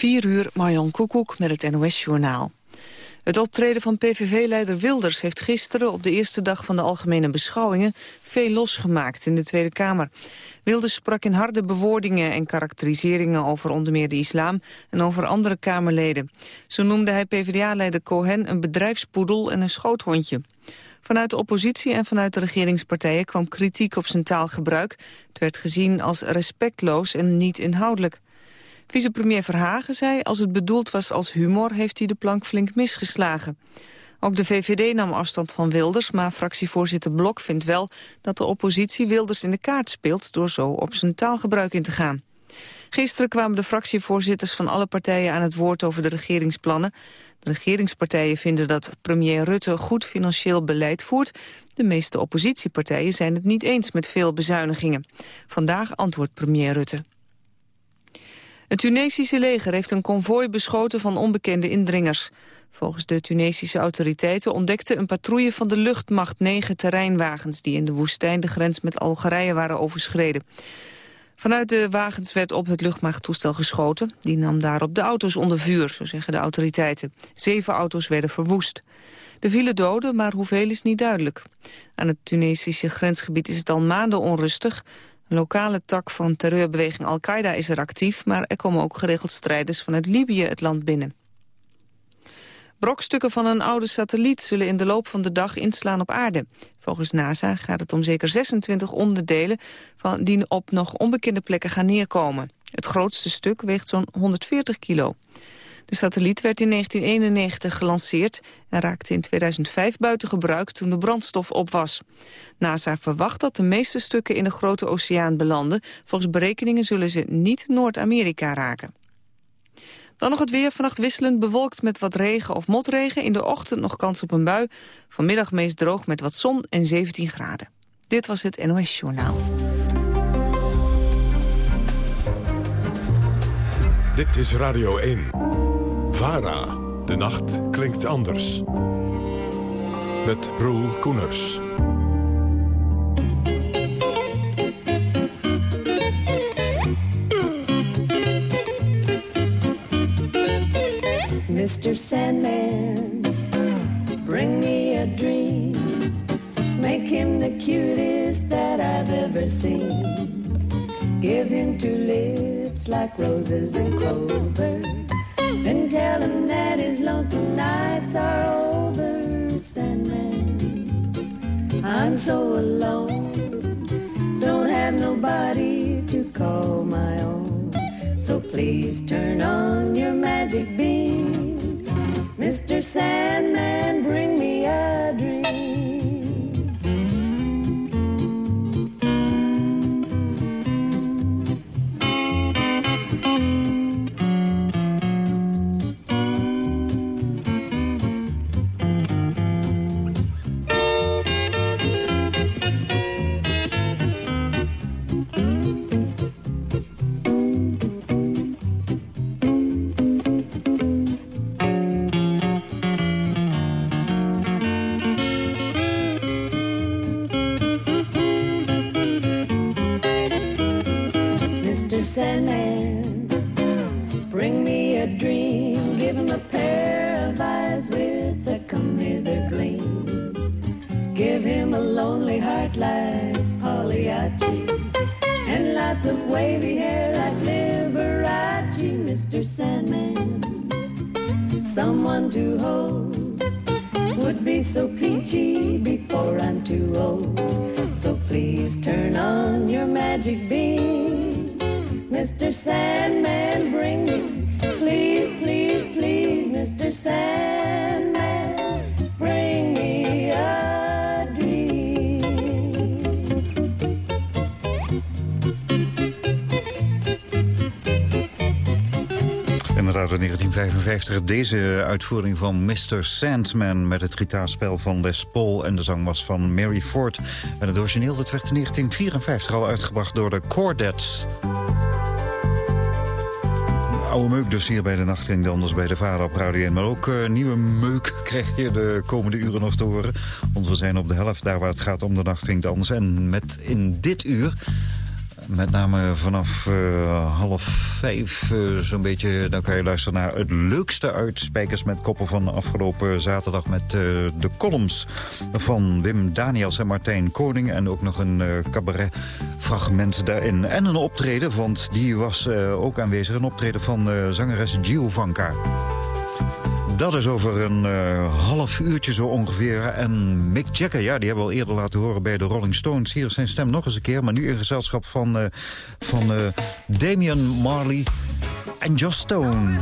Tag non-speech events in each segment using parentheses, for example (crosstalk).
4 uur, Marjan Koekoek met het NOS-journaal. Het optreden van PVV-leider Wilders heeft gisteren op de eerste dag van de algemene beschouwingen veel losgemaakt in de Tweede Kamer. Wilders sprak in harde bewoordingen en karakteriseringen over onder meer de islam en over andere Kamerleden. Zo noemde hij PvdA-leider Cohen een bedrijfspoedel en een schoothondje. Vanuit de oppositie en vanuit de regeringspartijen kwam kritiek op zijn taalgebruik. Het werd gezien als respectloos en niet inhoudelijk. Vicepremier Verhagen zei, als het bedoeld was als humor... heeft hij de plank flink misgeslagen. Ook de VVD nam afstand van Wilders, maar fractievoorzitter Blok vindt wel... dat de oppositie Wilders in de kaart speelt door zo op zijn taalgebruik in te gaan. Gisteren kwamen de fractievoorzitters van alle partijen aan het woord over de regeringsplannen. De regeringspartijen vinden dat premier Rutte goed financieel beleid voert. De meeste oppositiepartijen zijn het niet eens met veel bezuinigingen. Vandaag antwoordt premier Rutte. Het Tunesische leger heeft een konvooi beschoten van onbekende indringers. Volgens de Tunesische autoriteiten ontdekte een patrouille van de luchtmacht negen terreinwagens die in de woestijn de grens met Algerije waren overschreden. Vanuit de wagens werd op het luchtmachttoestel geschoten. Die nam daarop de auto's onder vuur, zo zeggen de autoriteiten. Zeven auto's werden verwoest. Er vielen doden, maar hoeveel is niet duidelijk. Aan het Tunesische grensgebied is het al maanden onrustig. Een lokale tak van terreurbeweging Al-Qaeda is er actief... maar er komen ook geregeld strijders vanuit Libië het land binnen. Brokstukken van een oude satelliet zullen in de loop van de dag inslaan op aarde. Volgens NASA gaat het om zeker 26 onderdelen van die op nog onbekende plekken gaan neerkomen. Het grootste stuk weegt zo'n 140 kilo. De satelliet werd in 1991 gelanceerd en raakte in 2005 buiten gebruik toen de brandstof op was. NASA verwacht dat de meeste stukken in de grote oceaan belanden. Volgens berekeningen zullen ze niet Noord-Amerika raken. Dan nog het weer. Vannacht wisselend bewolkt met wat regen of motregen. In de ochtend nog kans op een bui. Vanmiddag meest droog met wat zon en 17 graden. Dit was het NOS Journaal. Dit is Radio 1. VARA. De nacht klinkt anders. Met Roel Koeners. Mr. Sandman, bring me a dream. Make him the cutest that I've ever seen. Give him two lips like roses and clover. Then tell him that his lonesome nights are over, Sandman. I'm so alone, don't have nobody to call my own. So please turn on your magic beam Mr. Sandman, bring me a dream. I'm too old. Would be so peachy before I'm too old. So please turn on your magic beam, Mr. Sandman. Deze uitvoering van Mr. Sandman... met het gitaarspel van Les Paul en de zang was van Mary Ford. En het origineel dat werd in 1954 al uitgebracht door de Chordettes. Oude meuk dus hier bij de nacht anders bij de vader op Maar ook uh, nieuwe meuk (laughs) krijg je de komende uren nog te horen. Want we zijn op de helft daar waar het gaat om de nacht anders. En met in dit uur met name vanaf eh, half vijf eh, zo'n beetje. Dan kan je luisteren naar het leukste uit Spijkers met Koppen van afgelopen zaterdag. Met eh, de columns van Wim Daniels en Martijn Koning. En ook nog een cabaret fragment daarin. En een optreden, want die was ook aanwezig. Een optreden van zangeres Giovanka. Dat is over een eh, half uurtje zo ongeveer. En Mick Jagger, ja, die hebben we al eerder laten horen bij de Rolling Stones. Hier is zijn stem nog eens een keer, maar nu in gezelschap van, uh, van eh, Damian Marley en Just Stone.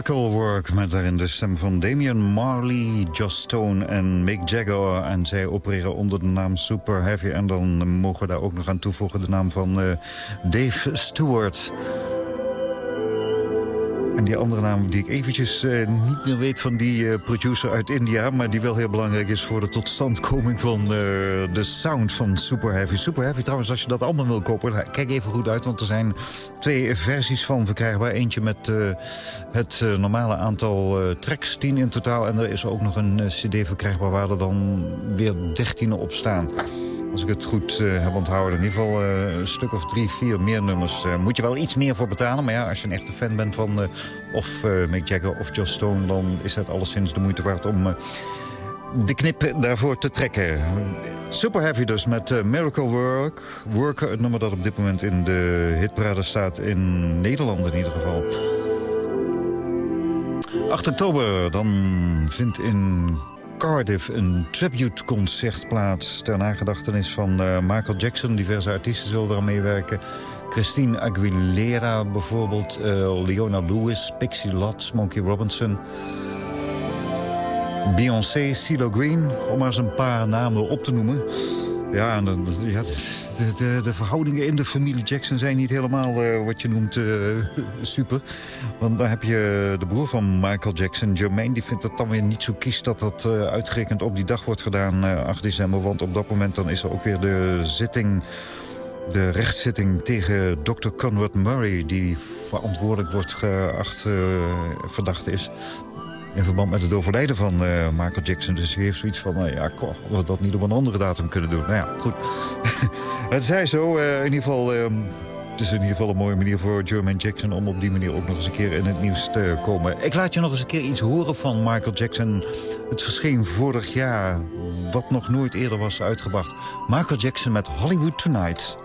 Miracle Work met daarin de stem van Damian Marley, Joss Stone en Mick Jagger. En zij opereren onder de naam Super Heavy. En dan mogen we daar ook nog aan toevoegen de naam van eh, Dave Stewart. En die andere naam die ik eventjes uh, niet meer weet van die uh, producer uit India... maar die wel heel belangrijk is voor de totstandkoming van uh, de sound van Super Heavy. Super Heavy trouwens, als je dat allemaal wil kopen... kijk even goed uit, want er zijn twee versies van verkrijgbaar. Eentje met het normale aantal tracks, 10 in totaal... en er is ook nog een cd verkrijgbaar waar er dan weer 13 op staan. Als ik het goed uh, heb onthouden. In ieder geval uh, een stuk of drie, vier meer nummers. Uh, moet je wel iets meer voor betalen. Maar ja, als je een echte fan bent van of Mick Jagger of Joss Stone... dan is het alleszins de moeite waard om de knip daarvoor te trekken. Super Heavy dus met Miracle Work. Worker, het nummer dat op dit moment in de hitparade staat. In Nederland in ieder geval. 8 oktober, dan vindt in Cardiff een tribute-concert plaats... ter nagedachtenis van uh, Michael Jackson. Diverse artiesten zullen eraan meewerken. Christine Aguilera bijvoorbeeld, uh, Leona Lewis, Pixie Lott, Smokey Robinson... Beyoncé, CeeLo Green, om maar eens een paar namen op te noemen. Ja, de, de, de, verhoudingen in de familie Jackson zijn niet helemaal uh, wat je noemt uh, (laughs) super. Want dan heb je de broer van Michael Jackson, Jermaine... die vindt het dan weer niet zo kies dat dat uh, uitgerekend op die dag wordt gedaan, 8 december. Want op dat moment dan is er ook weer de zitting... de rechtszitting tegen Dr. Conrad Murray... die verantwoordelijk wordt geacht verdacht is in verband met het overlijden van uh, Michael Jackson. Dus hij heeft zoiets van, nou ja, hadden we dat niet op een andere datum kunnen doen. Nou ja, goed. (laughs) het zij zo, uh, in ieder geval... Uh, het is in ieder geval een mooie manier voor Jermaine Jackson... om op die manier ook nog eens een keer in het nieuws te komen. Ik laat je nog eens een keer iets horen van Michael Jackson. Het verscheen vorig jaar, wat nog nooit eerder was uitgebracht. Michael Jackson met Hollywood Tonight.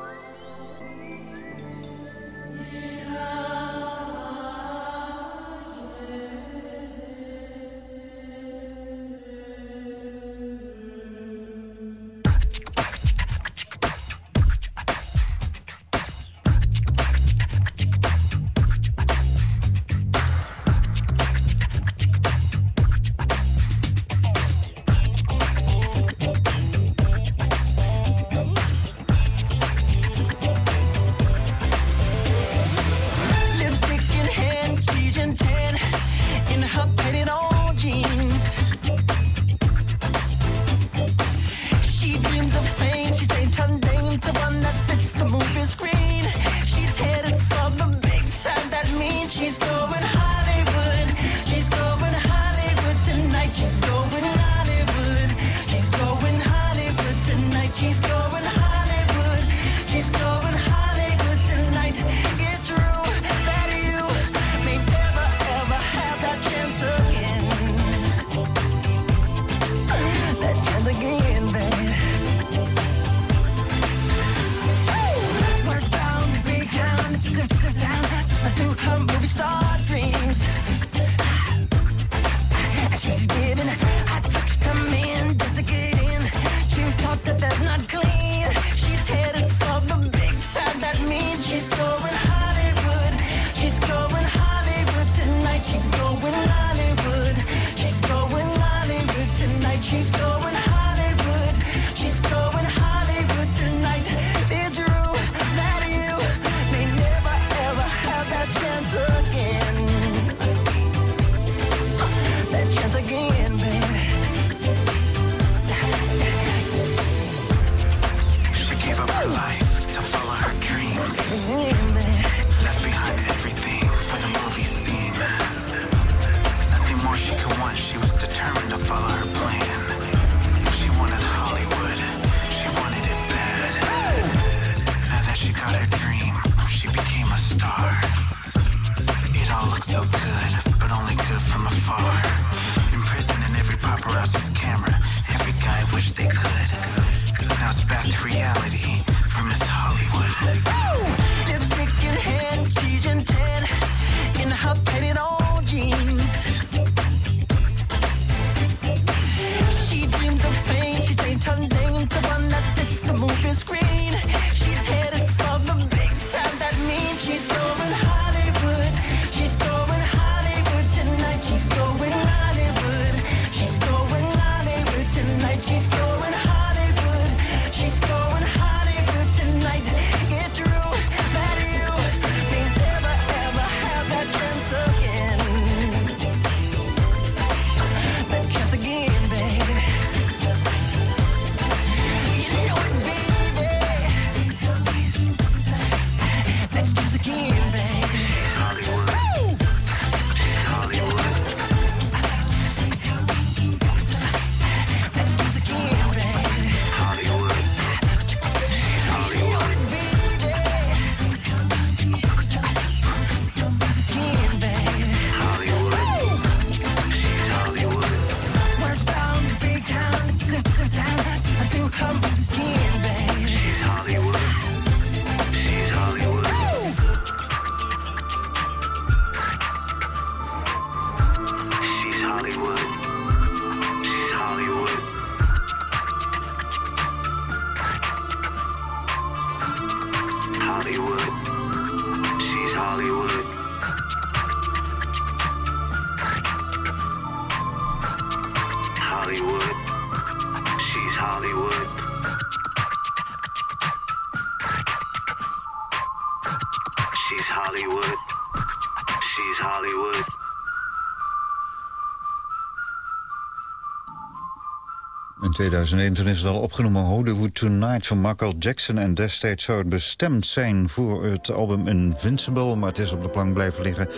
2001 toen is het al opgenomen Hollywood Tonight van Michael Jackson. En destijds zou het bestemd zijn voor het album Invincible. Maar het is op de plank blijven liggen.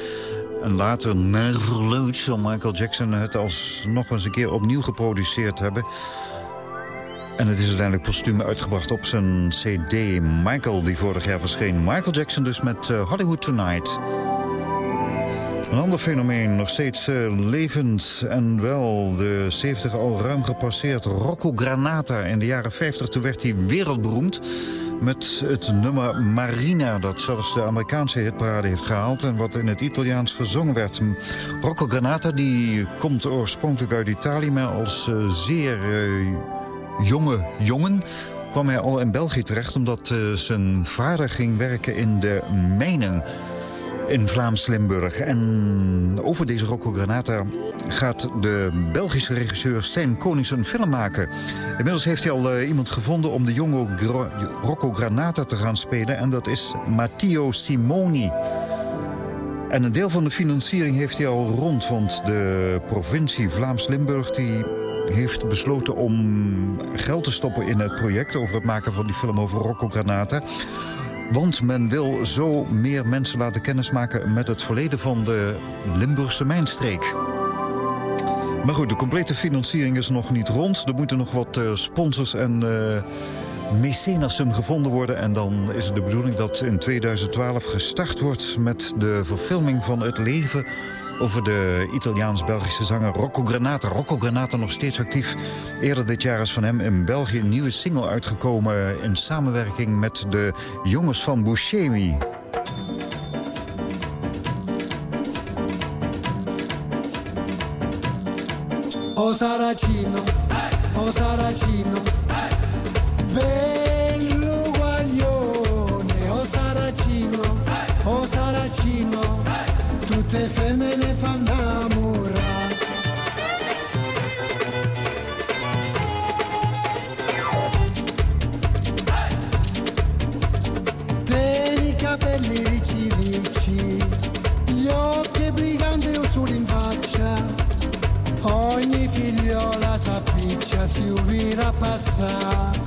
En later, naar zal Michael Jackson het alsnog eens een keer opnieuw geproduceerd hebben. En het is uiteindelijk postuum uitgebracht op zijn cd Michael, die vorig jaar verscheen. Michael Jackson dus met uh, Hollywood Tonight. Een ander fenomeen, nog steeds uh, levend en wel de 70 al ruim gepasseerd. Rocco Granata in de jaren 50, toen werd hij wereldberoemd met het nummer Marina... dat zelfs de Amerikaanse hitparade heeft gehaald... en wat in het Italiaans gezongen werd. Rocco Granata die komt oorspronkelijk uit Italië... maar als uh, zeer uh, jonge jongen kwam hij al in België terecht... omdat zijn vader ging werken in de mijnen in Vlaams-Limburg. En over deze Rocco Granata gaat de Belgische regisseur Stijn Konings een film maken. Inmiddels heeft hij al uh, iemand gevonden om de jonge Rocco Granata te gaan spelen. En dat is Matteo Simoni. En een deel van de financiering heeft hij al rond. Want de provincie Vlaams-Limburg die heeft besloten om geld te stoppen in het project... over het maken van die film over Rocco Granata. Want men wil zo meer mensen laten kennismaken... met het verleden van de Limburgse mijnstreek. Maar goed, de complete financiering is nog niet rond. Er moeten nog wat uh, sponsors en uh, mecenassen gevonden worden. En dan is het de bedoeling dat in 2012 gestart wordt... met de verfilming van het leven over de Italiaans-Belgische zanger Rocco Granata. Rocco Granata nog steeds actief. Eerder dit jaar is van hem in België een nieuwe single uitgekomen... in samenwerking met de jongens van Buscemi. O Saracino, o Saracino, bello o Saracino, o Saracino, tutte femmine fanno innamorare. Capelli ricci ricci, gli occhi briganti o solo in faccia. Ogni figliola s'appiccia, si ubira a passare.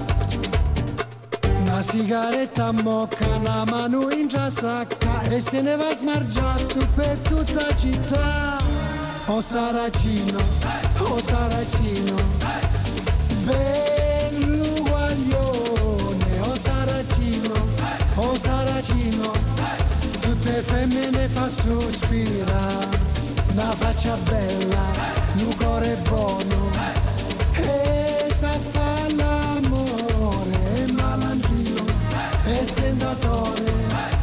Sigaretta mocca, una mano in già sacca e se ne va a smargiare su per tutta la città. O Saracino, o Saracino, bello guaglione, o Saracino, o Saracino, tutte femmine fa sospirare, una faccia bella, un cuore buono, e sa fa tentatore,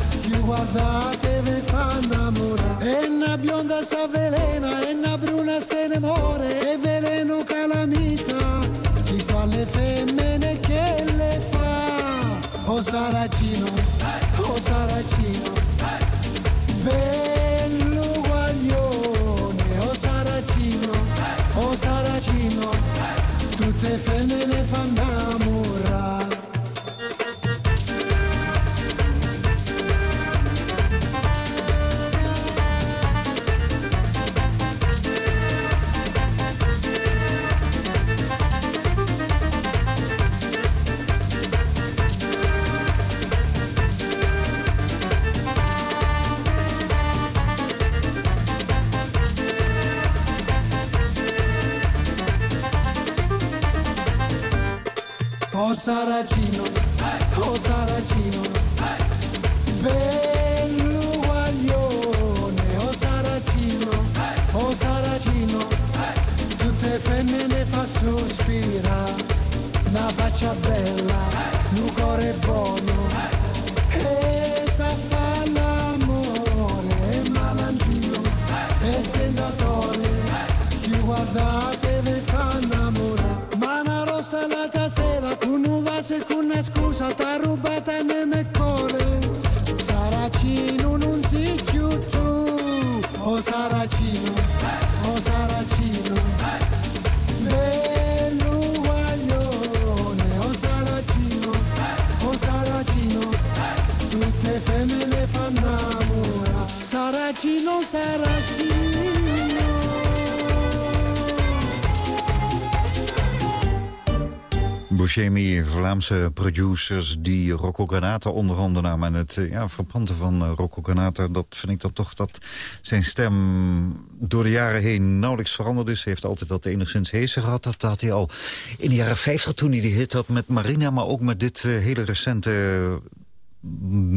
si guardate ve fa innamorare, e una bionda s'avvelena, e una bruna se ne muore, e veleno calamita, chi fa le femmine che le fa, o Saracino, o Saracino, Buscemi, Vlaamse producers die Rocco Granata onder handen namen. En het eh, ja, verpanden van uh, Rocco Granata, dat vind ik dan toch dat zijn stem door de jaren heen nauwelijks veranderd is. Hij heeft altijd dat enigszins heesen gehad. Dat had hij al in de jaren 50 toen hij die hit had met Marina, maar ook met dit uh, hele recente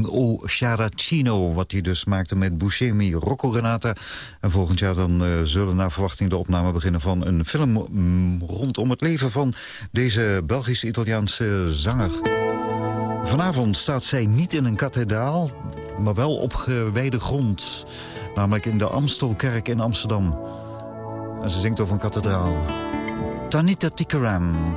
O Characino, wat hij dus maakte met Buscemi, Rocco Renata. En volgend jaar dan uh, zullen naar verwachting de opname beginnen van een film mm, rondom het leven van deze Belgisch-Italiaanse zanger. Vanavond staat zij niet in een kathedraal, maar wel op gewijde grond. Namelijk in de Amstelkerk in Amsterdam. En ze zingt over een kathedraal. Tanita Tikaram.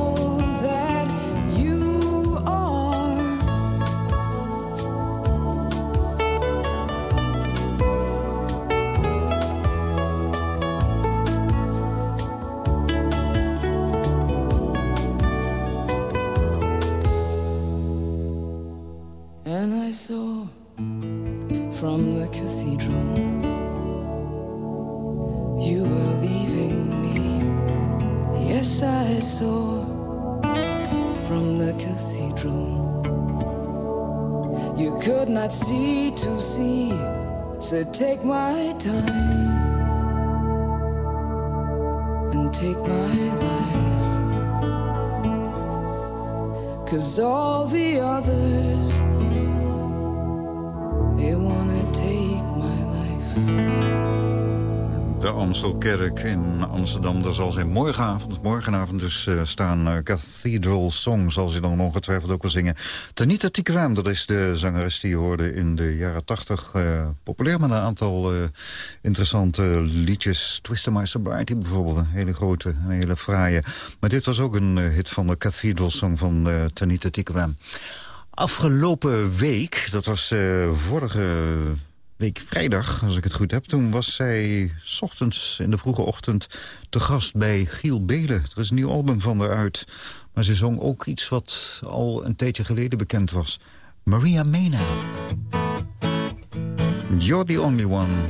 De Amstelkerk in Amsterdam. Daar zal zij morgenavond, morgenavond dus uh, staan. Uh, Cathedral Song zal ze dan ongetwijfeld ook wel zingen. Tanita Tikram, dat is de zangeres die hoorde in de jaren tachtig. Uh, populair met een aantal interessante liedjes. Twister My Sobriety bijvoorbeeld, een hele grote, een hele fraaie. Maar dit was ook een hit van de Cathedral Song van Tanita Tikram. Afgelopen week, dat was vorige week vrijdag, als ik het goed heb. Toen was zij s ochtends in de vroege ochtend te gast bij Giel Belen. Er is een nieuw album van haar uit. Maar ze zong ook iets wat al een tijdje geleden bekend was. Maria Mena. You're the only one.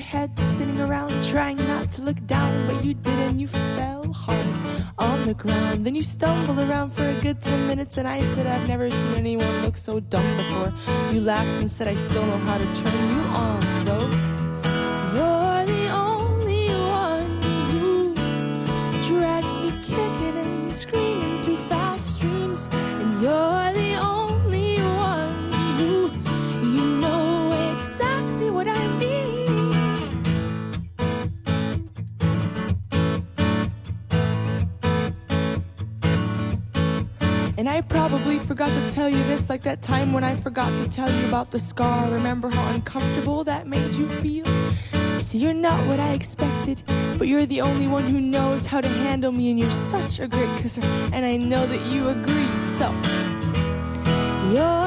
Head, spinning around, trying not to look down, but you did, and you fell hard on the ground. Then you stumbled around for a good ten minutes, and I said, I've never seen anyone look so dumb before. You laughed and said, I still know how to turn you on, And I probably forgot to tell you this, like that time when I forgot to tell you about the scar. Remember how uncomfortable that made you feel? So you're not what I expected, but you're the only one who knows how to handle me, and you're such a great kisser, and I know that you agree. So you're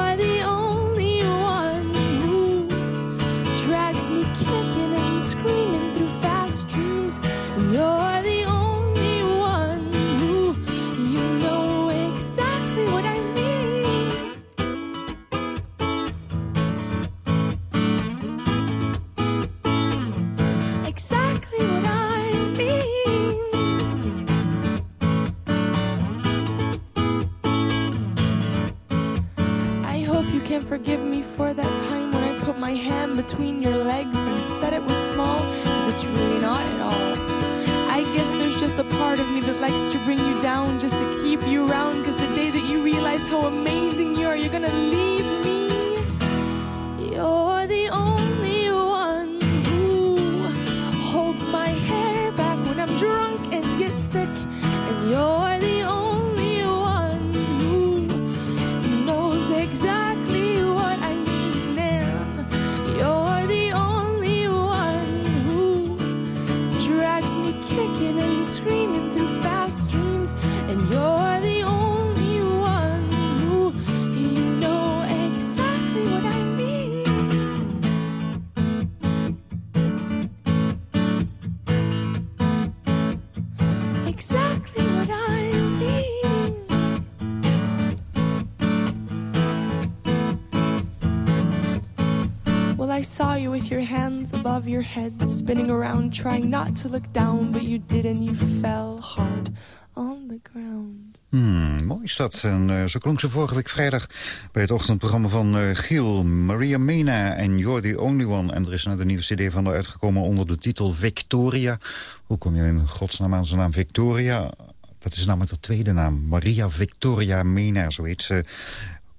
saw you with your hands above your head, spinning around, trying not to look down, but you did and you fell hard on the ground. Hmm, mooi is dat. En, eh, zo klonk ze vorige week vrijdag bij het ochtendprogramma van eh, Giel. Maria Mena en You're the Only One. En er is net een nieuwe cd van haar uitgekomen onder de titel Victoria. Hoe kom je in godsnaam aan zijn naam Victoria? Dat is namelijk de tweede naam. Maria Victoria Mena, zo heet ze.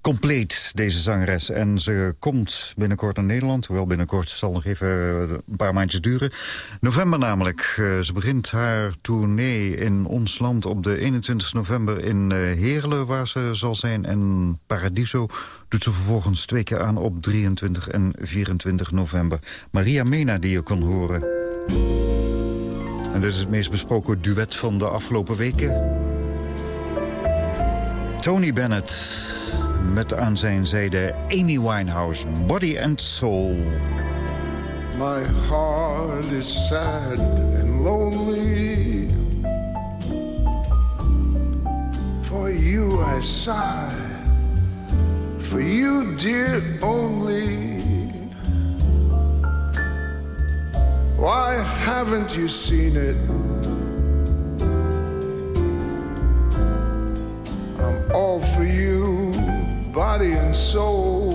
Compleet, deze zangeres. En ze komt binnenkort naar Nederland. Hoewel binnenkort zal nog even eh, een paar maandjes duren. November namelijk. Eh, ze begint haar tournee in ons land op de 21 november in eh, Heerlen... waar ze zal zijn. En Paradiso doet ze vervolgens twee keer aan op 23 en 24 november. Maria Mena die je kon horen. En dit is het meest besproken duet van de afgelopen weken. Tony Bennett met aan zijn zijde Amy Winehouse, Body and Soul. My heart is sad and lonely. For you I sigh, for you, dear, only. Why haven't you seen it? Body and soul.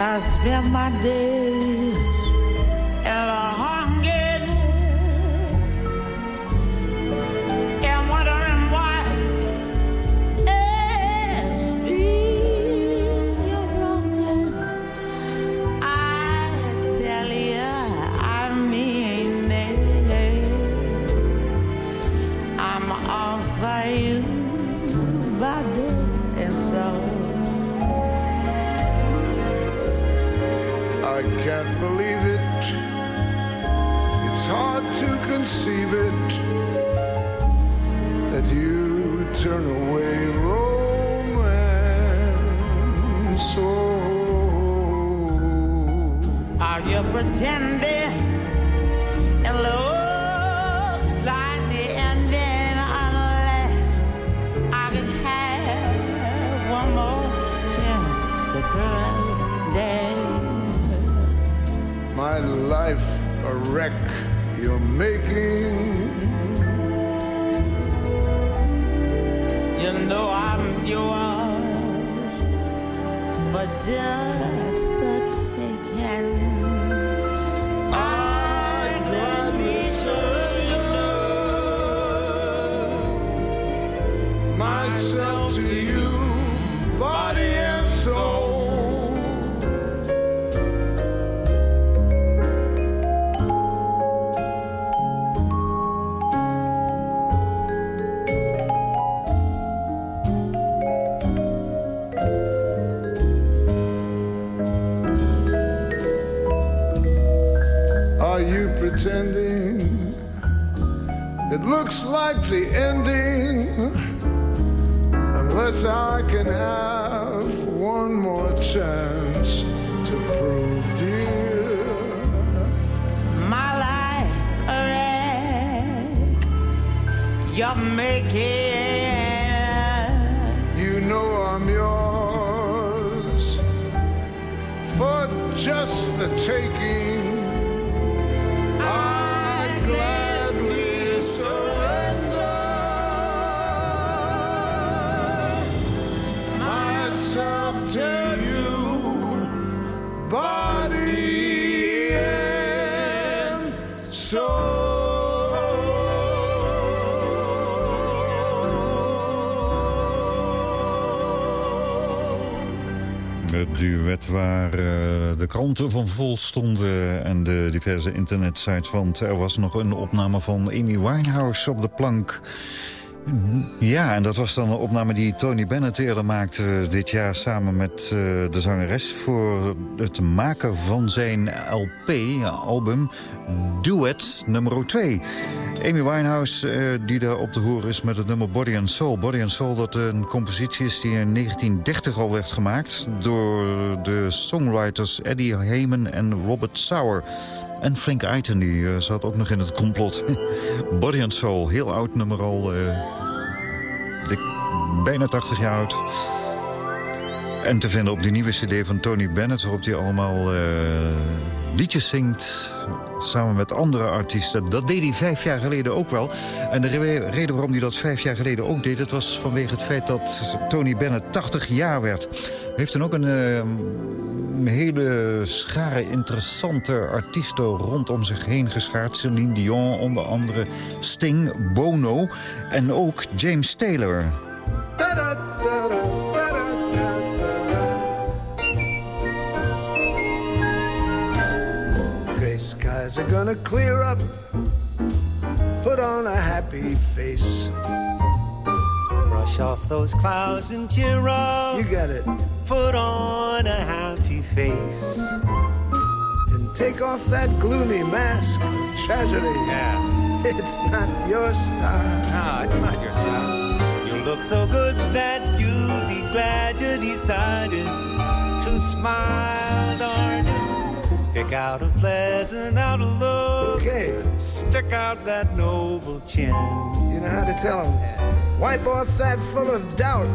I spend my days pretending? It looks like the ending unless I can have one more chance to pretend. my life a wreck you're making. You know I'm yours just Het duet waar eh, de kranten van vol stonden en de diverse internetsites. Want er was nog een opname van Amy Winehouse op de plank. Ja, en dat was dan een opname die Tony Bennett eerder maakte dit jaar... samen met eh, de zangeres voor het maken van zijn LP, album Duets nummer 2. Amy Winehouse, eh, die daar op te horen is met het nummer Body and Soul. Body and Soul, dat een compositie is die in 1930 al werd gemaakt... door de songwriters Eddie Heyman en Robert Sauer. En Frank Eiten, die eh, zat ook nog in het complot. (laughs) Body and Soul, heel oud nummer al. dik- bijna 80 jaar oud. En te vinden op die nieuwe cd van Tony Bennett... waarop hij allemaal eh, liedjes zingt samen met andere artiesten. Dat deed hij vijf jaar geleden ook wel. En de re- reden waarom hij dat vijf jaar geleden ook deed... dat was vanwege het feit dat Tony Bennett 80 jaar werd. Hij heeft dan ook een... eh, een hele schare interessante artiesten rondom zich heen geschaard. Celine Dion, onder andere Sting, Bono en ook James Taylor. Skies are gonna clear up. Put on a happy face. Brush off those clouds and cheer up. You got it. Put on a happy face. And take off that gloomy mask of tragedy. Yeah. (laughs) It's not your style. No, it's not your style. You look so good that you'll be glad you decided to smile, darling. Pick out a pleasant outlook. Okay, Stick out that noble chin. you know how to tell them. Wipe off that full of doubt.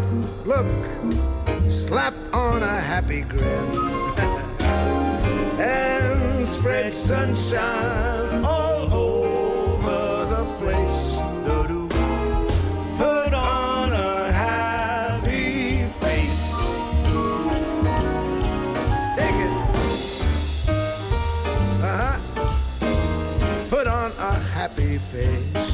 Look, slap on a happy grin. (laughs) and spread sunshine face.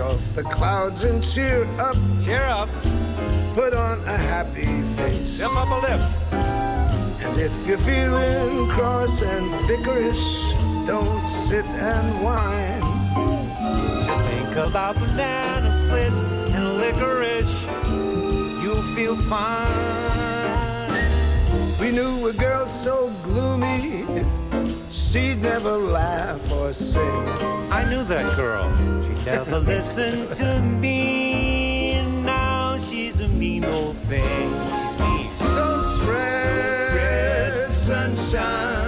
Off the clouds and cheer up. Cheer up. Put on a happy face. Step up a lip. And if you're feeling cross and bickerish, don't sit and whine. Just think about banana splits and licorice. You'll feel fine. We knew a girl so gloomy, she'd never laugh or sing. I knew that girl. She never listened to me. Now she's a mean old thing. She's mean. So spread sunshine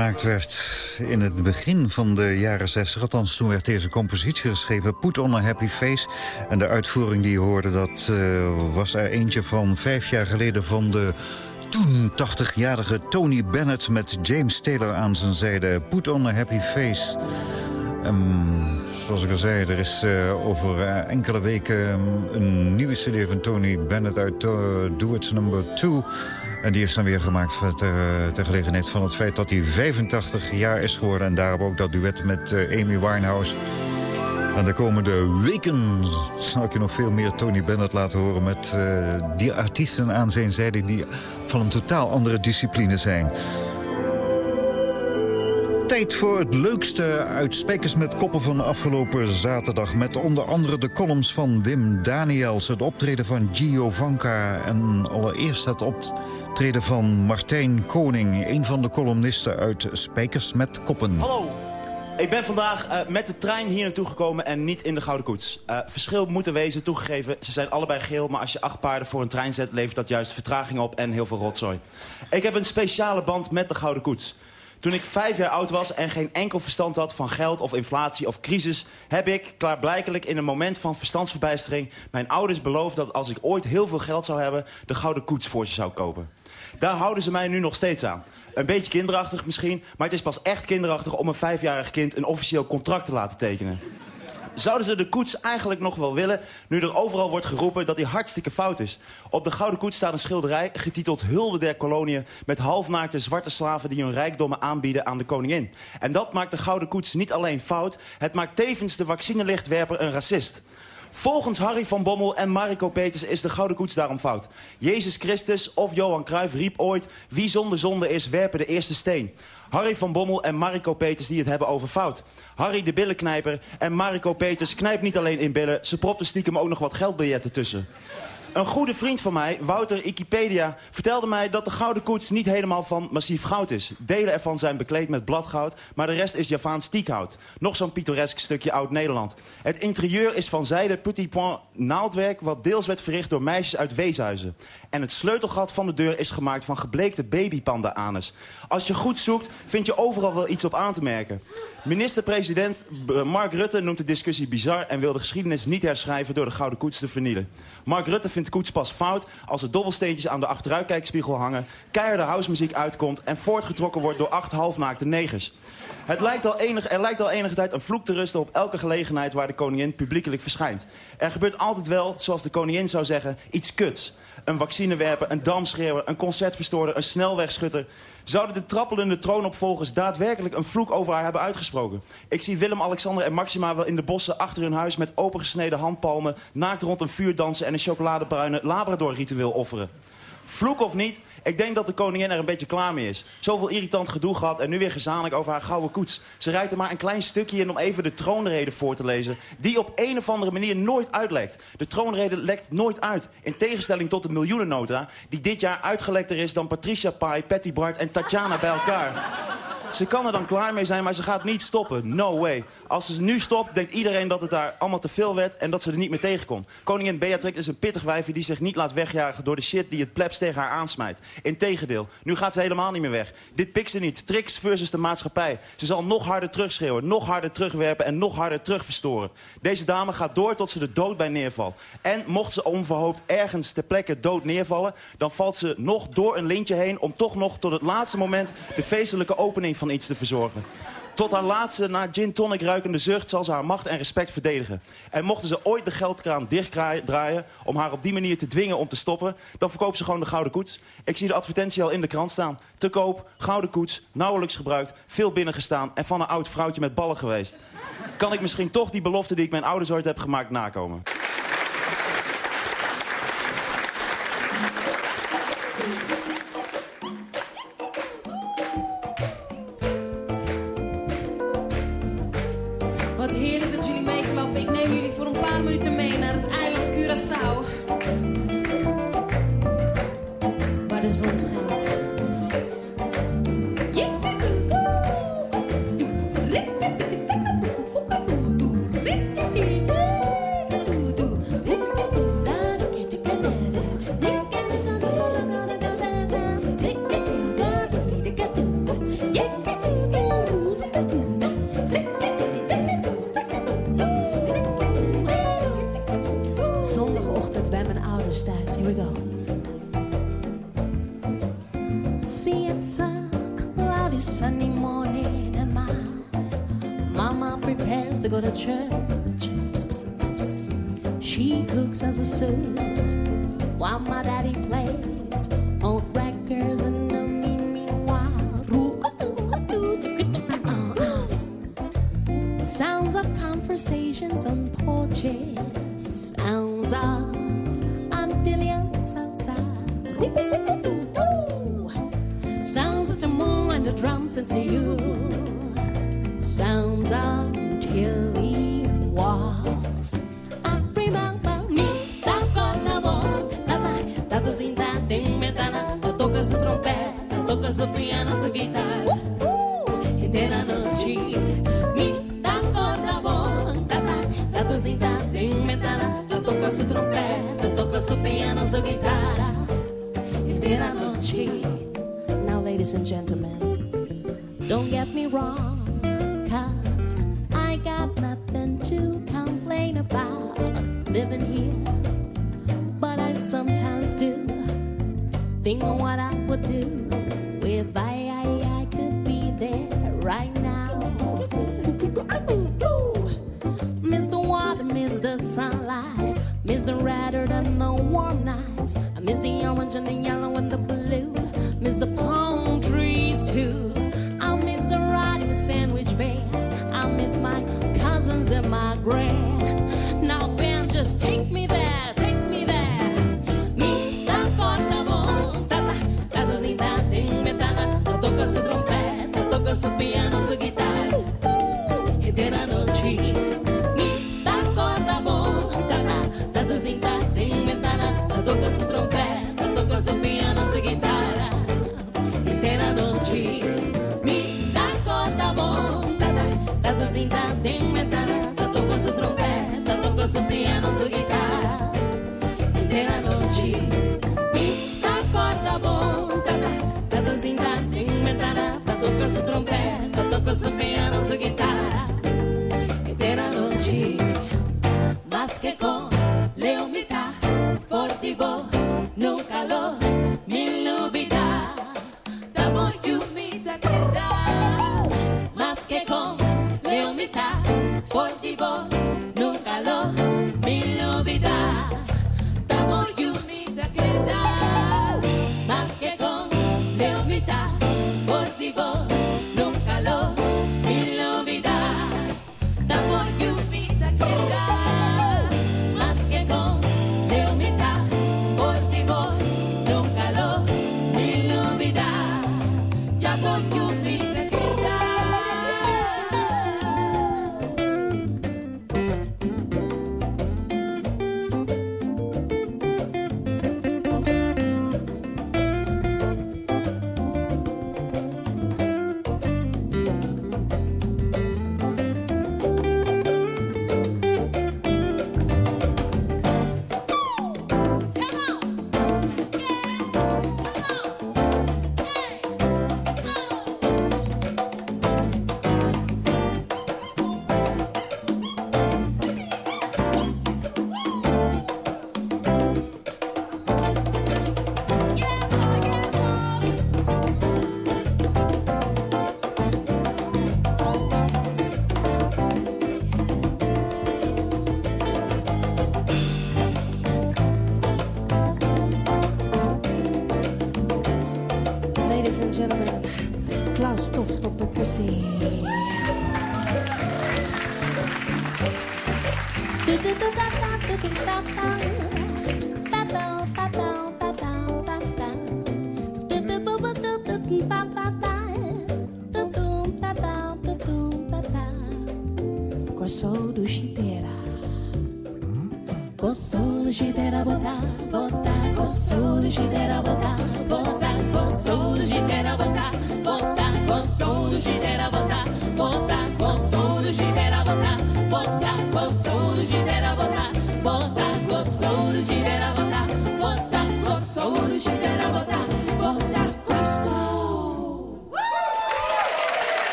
gemaakt werd in het begin van de jaren 60. Althans, toen werd deze compositie geschreven. Put on a Happy Face. En de uitvoering die je hoorde, dat uh, was er eentje van vijf jaar geleden... van de toen 80-jarige Tony Bennett met James Taylor aan zijn zijde. Put on a Happy Face. Um, zoals ik al zei, er is uh, over uh, enkele weken um, een nieuwe cd van Tony Bennett uit Do It's Number 2... En die is dan weer gemaakt ter, ter gelegenheid van het feit dat hij 85 jaar is geworden. En daarop ook dat duet met uh, Amy Winehouse. En de komende weken zal ik je nog veel meer Tony Bennett laten horen... met uh, die artiesten aan zijn zijde die van een totaal andere discipline zijn. Tijd voor het leukste uit Spijkers met Koppen van afgelopen zaterdag... met onder andere de columns van Wim Daniels, het optreden van Gio Vanka... en allereerst het optreden van Martijn Koning... een van de columnisten uit Spijkers met Koppen. Hallo, ik ben vandaag uh, met de trein hier naartoe gekomen en niet in de Gouden Koets. Uh, verschil moet er wezen, toegegeven. Ze zijn allebei geel, maar als je acht paarden voor een trein zet... levert dat juist vertraging op en heel veel rotzooi. Ik heb een speciale band met de Gouden Koets. Toen ik vijf jaar oud was en geen enkel verstand had van geld of inflatie of crisis... heb ik klaarblijkelijk in een moment van verstandsverbijstering... mijn ouders beloofd dat als ik ooit heel veel geld zou hebben... de Gouden Koets voor ze zou kopen. Daar houden ze mij nu nog steeds aan. Een beetje kinderachtig misschien, maar het is pas echt kinderachtig... om een vijfjarig kind een officieel contract te laten tekenen. Zouden ze de koets eigenlijk nog wel willen... nu er overal wordt geroepen dat hij hartstikke fout is? Op de Gouden Koets staat een schilderij getiteld Hulde der Koloniën... met halfnaakte zwarte slaven die hun rijkdommen aanbieden aan de koningin. En dat maakt de Gouden Koets niet alleen fout... het maakt tevens de vaccinelichtwerper een racist. Volgens Harry van Bommel en Mariko Peters is de Gouden Koets daarom fout. Jezus Christus of Johan Cruijff riep ooit... wie zonder zonde is, werpen de eerste steen. Harry van Bommel en Mariko Peters die het hebben over fout. Harry de billenknijper en Mariko Peters knijpt niet alleen in billen... ze propten stiekem ook nog wat geldbiljetten tussen. Een goede vriend van mij, Wouter Wikipedia, vertelde mij dat de gouden koets niet helemaal van massief goud is. Delen ervan zijn bekleed met bladgoud, maar de rest is Javaans stiekhout. Nog zo'n pittoresk stukje oud-Nederland. Het interieur is van zijde petit point naaldwerk, wat deels werd verricht door meisjes uit weeshuizen. En het sleutelgat van de deur is gemaakt van gebleekte babypanda-anus. Als je goed zoekt, vind je overal wel iets op aan te merken. Minister-president Mark Rutte noemt de discussie bizar... en wil de geschiedenis niet herschrijven door de Gouden Koets te vernielen. Mark Rutte vindt koets pas fout als er dobbelsteentjes aan de achteruitkijkspiegel hangen... keiharde housemuziek uitkomt en voortgetrokken wordt door acht halfnaakte negers. Het lijkt al enig, er lijkt al enige tijd een vloek te rusten op elke gelegenheid waar de koningin publiekelijk verschijnt. Er gebeurt altijd wel, zoals de koningin zou zeggen, iets kuts. Een vaccinewerper, een damschreeuwer, een concertverstoorder, een snelwegschutter. Zouden de trappelende troonopvolgers daadwerkelijk een vloek over haar hebben uitgesproken? Ik zie Willem, Alexander en Maxima wel in de bossen achter hun huis... met opengesneden handpalmen, naakt rond een vuur dansen... en een chocoladebruine Labrador-ritueel offeren. Vloek of niet, ik denk dat de koningin er een beetje klaar mee is. Zoveel irritant gedoe gehad en nu weer gezamenlijk over haar gouden koets. Ze rijdt er maar een klein stukje in om even de troonrede voor te lezen... die op een of andere manier nooit uitlekt. De troonrede lekt nooit uit. In tegenstelling tot de miljoenennota... die dit jaar uitgelekter is dan Patricia Pai, Patty Bart en Tatjana bij elkaar. Ze kan er dan klaar mee zijn, maar ze gaat niet stoppen. No way. Als ze nu stopt, denkt iedereen dat het daar allemaal te veel werd... en dat ze er niet meer tegenkomt. Koningin Beatrix is een pittig wijfje die zich niet laat wegjagen... door de shit die het plebs tegen haar aansmijt. Integendeel, nu gaat ze helemaal niet meer weg. Dit pikt ze niet. Tricks versus de maatschappij. Ze zal nog harder terugschreeuwen, nog harder terugwerpen... en nog harder terugverstoren. Deze dame gaat door tot ze de dood bij neervalt. En mocht ze onverhoopt ergens ter plekke dood neervallen... dan valt ze nog door een lintje heen... om toch nog tot het laatste moment de feestelijke opening van iets te verzorgen. Tot haar laatste na gin tonic ruikende zucht zal ze haar macht en respect verdedigen. En mochten ze ooit de geldkraan dichtdraaien om haar op die manier te dwingen om te stoppen... dan verkoopt ze gewoon de gouden koets. Ik zie de advertentie al in de krant staan. Te koop, gouden koets, nauwelijks gebruikt, veel binnengestaan... en van een oud vrouwtje met ballen geweest. Kan ik misschien toch die belofte die ik mijn ouders ooit heb gemaakt nakomen? miss my cousins and my grand. Now, Ben, just take me there, take me there. Me portavoz, tata, tata sin tata, tata toca su trompeta, toca seu piano, su guitarra. pé, eu tô com o supiano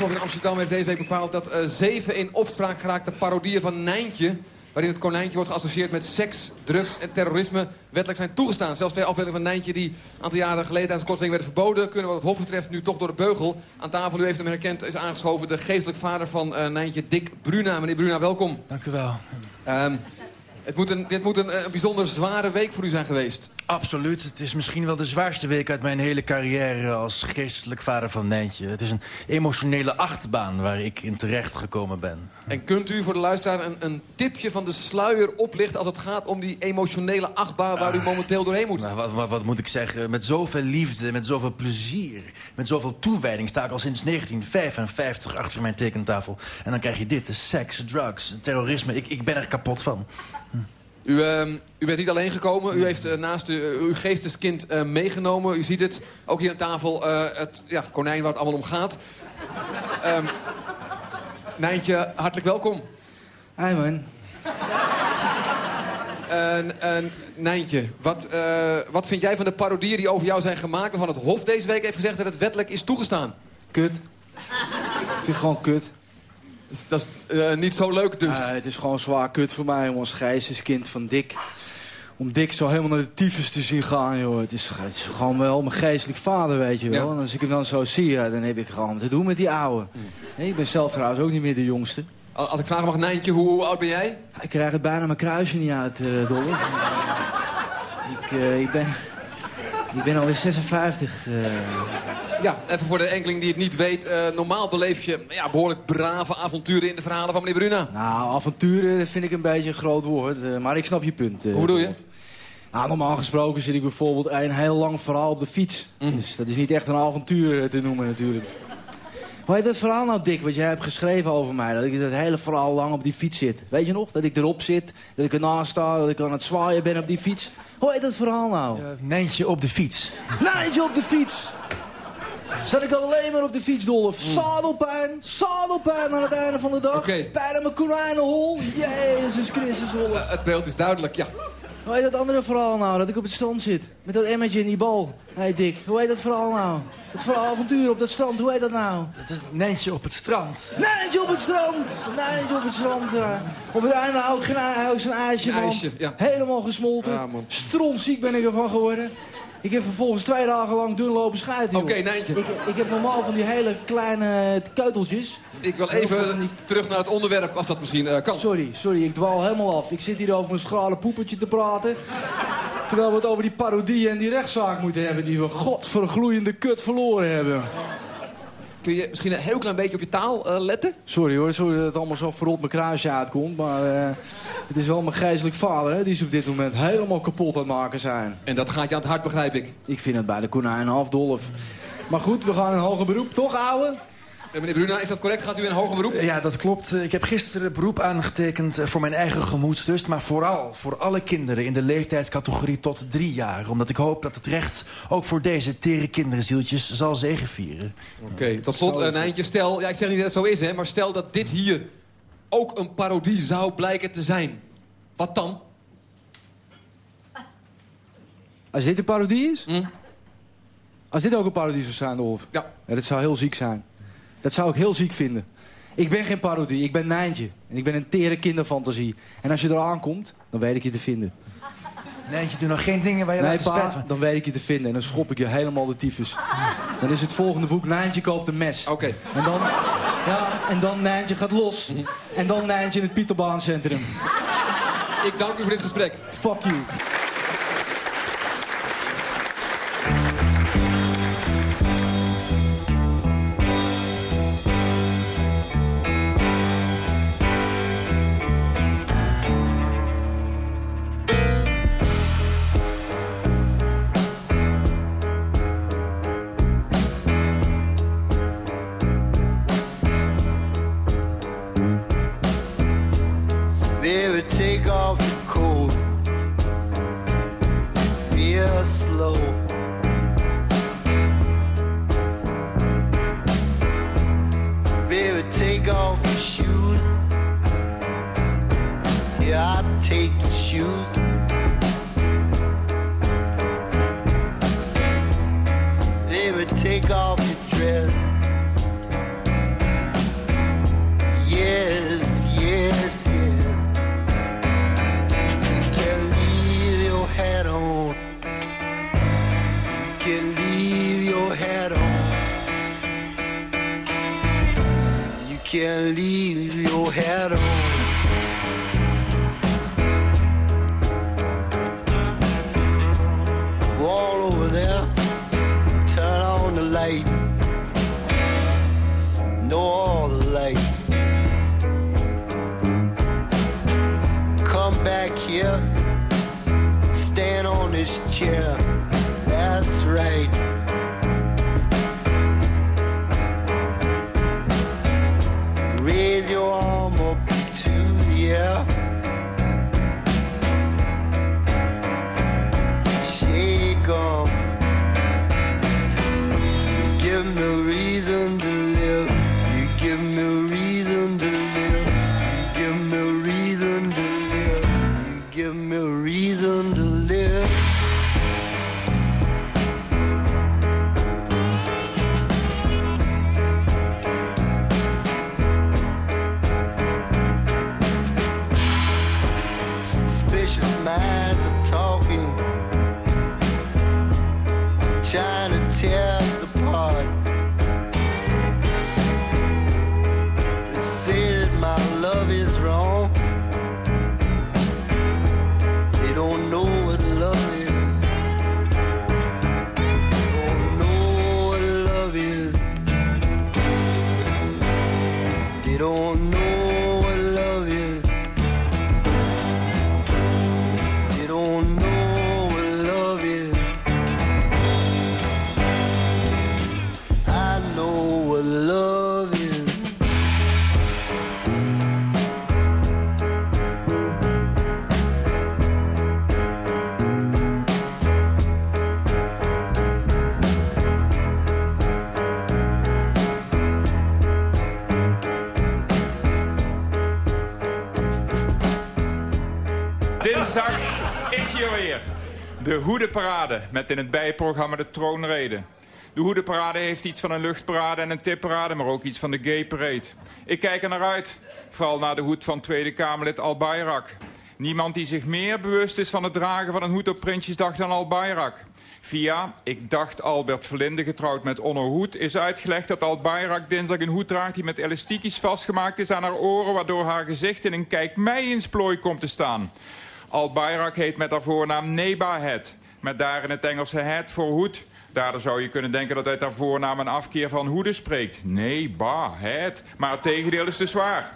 gerechtshof in Amsterdam heeft deze week bepaald... dat eh, zeven in opspraak geraakte parodieën van Nijntje... waarin het konijntje wordt geassocieerd met seks, drugs en terrorisme... wettelijk zijn toegestaan. Zelfs twee afbeeldingen van Nijntje die een aantal jaren geleden... tijdens een korting werden verboden... kunnen wat het hof betreft nu toch door de beugel. Aan tafel, u heeft hem herkend, is aangeschoven... de geestelijk vader van eh, Nijntje, Dick Bruna. Meneer Bruna, welkom. Dank u wel. Ehm, het moet een, dit moet een, eh, bijzonder zware week voor u zijn geweest. Absoluut. Het is misschien wel de zwaarste week uit mijn hele carrière als geestelijk vader van Nijntje. Het is een emotionele achtbaan waar ik in terecht gekomen ben. En kunt u voor de luisteraar een, een tipje van de sluier oplichten... als het gaat om die emotionele achtbaan waar u momenteel doorheen moet? Nou, wat, wat, wat moet ik zeggen? Met zoveel liefde, met zoveel plezier, met zoveel toewijding... sta ik al sinds 1955 achter mijn tekentafel. En dan krijg je dit, de seks, drugs, terrorisme. Ik, ik ben er kapot van. U, ehm, u bent niet alleen gekomen. U heeft eh, naast u, eh, uw geesteskind eh, meegenomen. U ziet het, ook hier aan tafel, het ja, konijn waar het allemaal om gaat. Ehm Nijntje, hartelijk welkom. Hi man. Nijntje, wat, wat vind jij van de parodieën die over jou zijn gemaakt... waarvan het Hof deze week heeft gezegd dat het wettelijk is toegestaan? Kut. Ik vind het gewoon kut. Dat is eh, niet zo leuk dus. het is gewoon zwaar kut voor mij, jongens. Gijs is kind van Dick. Om Dick zo helemaal naar de tyfus te zien gaan, joh. Het is, het is gewoon wel mijn geestelijk vader, weet je wel. Ja. En als ik hem dan zo zie, dan heb ik gewoon te doen met die ouwe. Nee, ik ben zelf trouwens ook niet meer de jongste. Als ik vragen mag, Nijntje, hoe, hoe oud ben jij? Ik krijg het bijna mijn kruisje niet uit, Dolle. ik, eh, ik ben... Ik ben alweer 56. eh. Ja, even voor de enkeling die het niet weet. eh, normaal beleef je ja, behoorlijk brave avonturen in de verhalen van meneer Bruna. Nou, avonturen vind ik een beetje een groot woord. eh, maar ik snap je punt. eh, Hoe bedoel je? Nou, normaal gesproken zit ik bijvoorbeeld een heel lang verhaal op de fiets. Mhm. Dus dat is niet echt een avontuur te noemen natuurlijk. Hoe heet dat verhaal nou, Dick, wat jij hebt geschreven over mij? Dat ik dat hele verhaal lang op die fiets zit. Weet je nog? Dat ik erop zit, dat ik ernaast sta, dat ik aan het zwaaien ben op die fiets. Hoe heet dat verhaal nou? Nijntje op de fiets. Nijntje op de fiets! Zat ik alleen maar op de fiets, Dolf. Zadelpijn, zadelpijn aan het einde van de dag. Oké. Pijn aan mijn konijnenhol. Jezus Christus, Dolf. Eh, het beeld is duidelijk, ja. Hoe heet dat andere verhaal nou? Dat ik op het strand zit. Met dat emmertje in die bal. Hé hey Dick, hoe heet dat verhaal nou? Het verhaal avontuur op dat strand, hoe heet dat nou? Het is Nijntje op het strand. Nijntje op het strand! Nijntje op het strand, ja. Op het einde hou ik, geen, hou ik zijn ijsje, Een man. ijsje, ja. Helemaal gesmolten. Ja, man. Strontziek ben ik ervan geworden. Ik heb vervolgens twee dagen lang doen lopen schijten, Oké. Nijntje. Ik, ik heb normaal van die hele kleine keuteltjes. Ik wil even die- terug naar het onderwerp, als dat misschien eh, kan. Sorry, sorry, ik dwaal helemaal af. Ik zit hier over mijn schrale poepertje te praten. Terwijl we het over die parodie en die rechtszaak moeten hebben... die we godvergloeiende kut verloren hebben. Kun je misschien een heel klein beetje op je taal eh, letten? Sorry hoor, sorry dat het allemaal zo verrot mijn kruisje uitkomt. Maar eh, het is wel mijn gijzelijk vader hè, die ze op dit moment helemaal kapot aan het maken zijn. En dat gaat je aan het hart, begrijp ik. Ik vind het bij de konijn half dolf. Maar goed, we gaan in hoger beroep, toch ouwe? Eh, meneer Bruna, is dat correct? Gaat u in hoger beroep? Ja, dat klopt. Eh, Ik heb gisteren beroep aangetekend eh, voor mijn eigen gemoedsrust... maar vooral voor alle kinderen in de leeftijdscategorie tot drie jaar. Omdat ik hoop dat het recht ook voor deze tere kinderzieltjes zal zegevieren. Oké, tot slot, een Nijntje. Stel, ja, ik zeg niet dat het zo is, hè, maar stel dat dit hier ook een parodie zou blijken te zijn. Wat dan? Als dit een parodie is? Hm? Als dit ook een parodie zou zijn, Dolf? Ja. Dat zou heel ziek zijn. Dat zou ik heel ziek vinden. Ik ben geen parodie, ik ben Nijntje. En ik ben een tere kinderfantasie. En als je eraan komt, dan weet ik je te vinden. Nijntje, doe nog geen dingen waar je Nee, pa, van. dan weet ik je te vinden. En dan schop ik je helemaal de tyfus. Dan is het volgende boek Nijntje koopt een mes. Oké. En dan, ja, en dan Nijntje gaat los. En dan Nijntje in het Pieterbaancentrum. Ik dank u voor dit gesprek. Fuck you. Give me a reason met in het bijprogramma de troonrede. De Hoedenparade heeft iets van een luchtparade en een tipparade, maar ook iets van de gay parade. Ik kijk er naar uit, vooral naar de hoed van Tweede Kamerlid Al Bayrak. Niemand die zich meer bewust is van het dragen van een hoed op Prinsjesdag dan Al Bayrak. Via, ik dacht Albert Verlinde getrouwd met Onno Hoed, is uitgelegd dat Al Bayrak dinsdag een hoed draagt die met elastiekjes vastgemaakt is aan haar oren, waardoor haar gezicht in een kijk plooi komt te staan. Al Bayrak heet met haar voornaam Neba Het, met daar in het Engelse het voor hoed. Daardoor zou je kunnen denken dat uit haar voornaam een afkeer van hoeden spreekt. Nee, ba, het. Maar het tegendeel is te zwaar.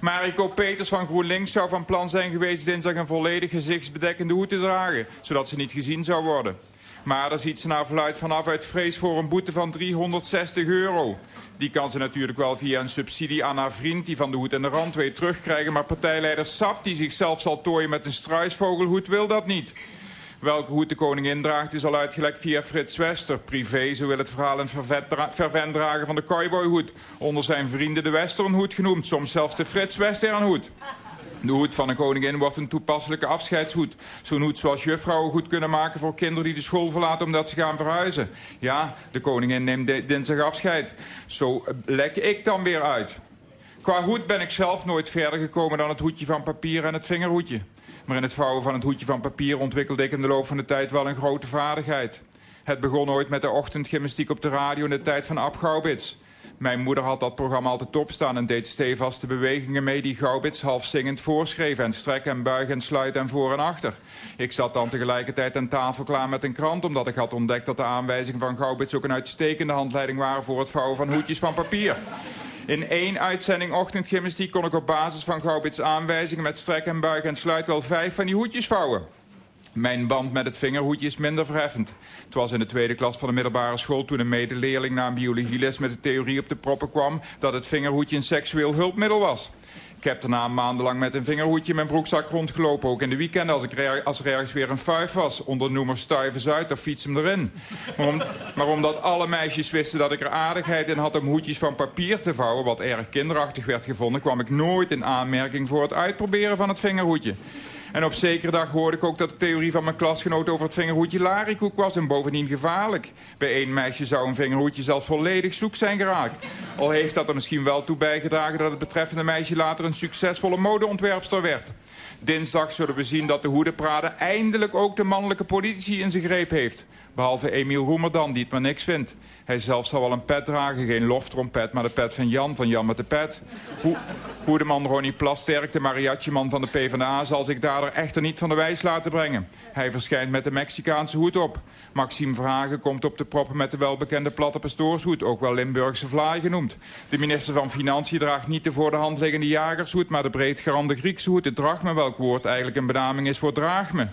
Mariko Peters van GroenLinks zou van plan zijn geweest dinsdag een volledig gezichtsbedekkende hoed te dragen, zodat ze niet gezien zou worden. Maar daar ziet ze naar verluid vanaf uit vrees voor een boete van 360 euro. Die kan ze natuurlijk wel via een subsidie aan haar vriend... die van de hoed en de rand weet terugkrijgen. Maar partijleider Sap, die zichzelf zal tooien met een struisvogelhoed... wil dat niet. Welke hoed de koningin draagt is al uitgelekt via Frits Wester. Privé, zo wil het verhaal een fervent dragen van de cowboyhoed. Onder zijn vrienden de westernhoed genoemd. Soms zelfs de Frits Westernhoed. De hoed van een koningin wordt een toepasselijke afscheidshoed. Zo'n hoed zoals juffrouwen goed kunnen maken voor kinderen die de school verlaten omdat ze gaan verhuizen. Ja, de koningin neemt di- dinsdag afscheid. Zo eh, lek ik dan weer uit. Qua hoed ben ik zelf nooit verder gekomen dan het hoedje van papier en het vingerhoedje. Maar in het vouwen van het hoedje van papier ontwikkelde ik in de loop van de tijd wel een grote vaardigheid. Het begon ooit met de ochtendgymnastiek op de radio in de tijd van Ab Gaubits. Mijn moeder had dat programma altijd opstaan en deed stevast de bewegingen mee die Gaubits half zingend voorschreef. En strekken en buigen en sluiten en voor en achter. Ik zat dan tegelijkertijd aan tafel klaar met een krant, omdat ik had ontdekt dat de aanwijzingen van Gaubits ook een uitstekende handleiding waren voor het vouwen van hoedjes van papier. In één uitzending ochtendgymnastiek kon ik op basis van Gaubits aanwijzingen met strek en buik en sluit wel vijf van die hoedjes vouwen. Mijn band met het vingerhoedje is minder verheffend. Het was in de tweede klas van de middelbare school toen een medeleerling na een biologieles met de theorie op de proppen kwam dat het vingerhoedje een seksueel hulpmiddel was. Ik heb daarna maandenlang met een vingerhoedje in mijn broekzak rondgelopen. Ook in de weekenden als, ik als er ergens weer een fuif was. Onder de noemer stuivers uit of fiets hem erin. Maar omdat alle meisjes wisten dat ik er aardigheid in had om hoedjes van papier te vouwen... wat erg kinderachtig werd gevonden... kwam ik nooit in aanmerking voor het uitproberen van het vingerhoedje. En op zekere dag hoorde ik ook dat de theorie van mijn klasgenoot over het vingerhoedje larikoek was en bovendien gevaarlijk. Bij één meisje zou een vingerhoedje zelfs volledig zoek zijn geraakt. Al heeft dat er misschien wel toe bijgedragen dat het betreffende meisje later een succesvolle modeontwerpster werd. Dinsdag zullen we zien dat de hoedenprade eindelijk ook de mannelijke politici in zijn greep heeft. Behalve Emiel Roemerdan, die het maar niks vindt. Hij zelf zal wel een pet dragen, geen loftrompet, maar de pet van Jan, van Jan met de pet. Hoe, man Ronnie Plasterk, de mariachi-man van de PvdA, zal zich daardoor echter niet van de wijs laten brengen. Hij verschijnt met de Mexicaanse hoed op. Maxime Verhagen komt op de proppen met de welbekende platte pastoorshoed, ook wel Limburgse vlaai genoemd. De minister van Financiën draagt niet de voor de hand liggende jagershoed, maar de breedgerande Griekse hoed, de vraag welk woord eigenlijk een benaming is voor draag me.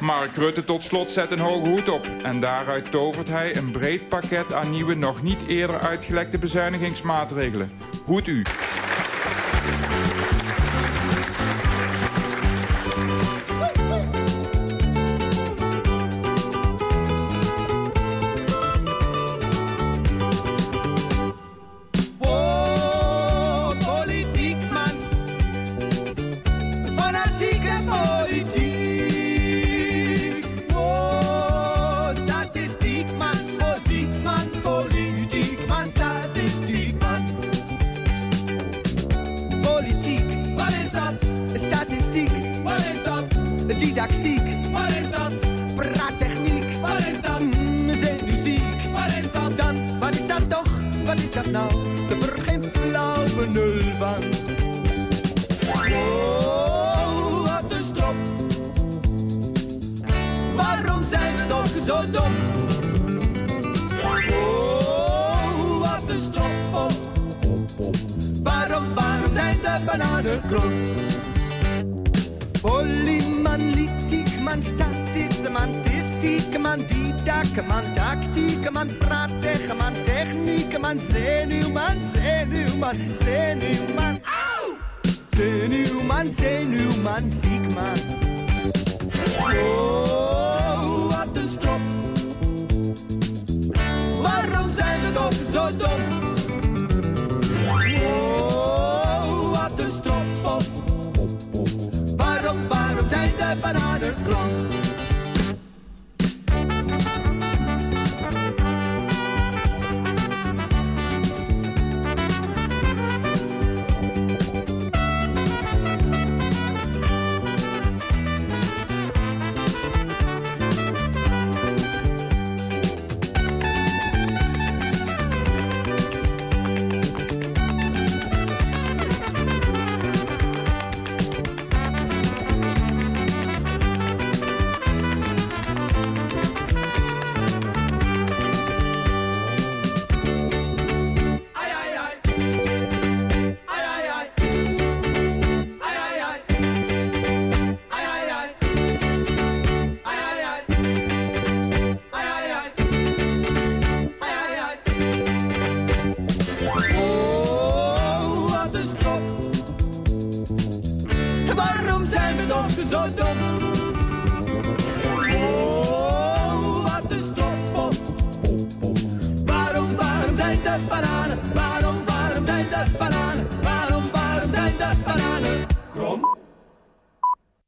Mark Rutte tot slot zet een hoge hoed op. En daaruit tovert hij een breed pakket aan nieuwe, nog niet eerder uitgelekte bezuinigingsmaatregelen. Hoed u. Waarom, zijn de bananen krom? Polyman, litig, man, statische man, tistieke man, didakke man, tactieke man, praattige man, technieke man, zenuwman, zenuwman, zenuwman. Auw! Zenuwman, zenuwman, ziek man. Oh, wat een strop. Waarom zijn we toch zo dom? Zijn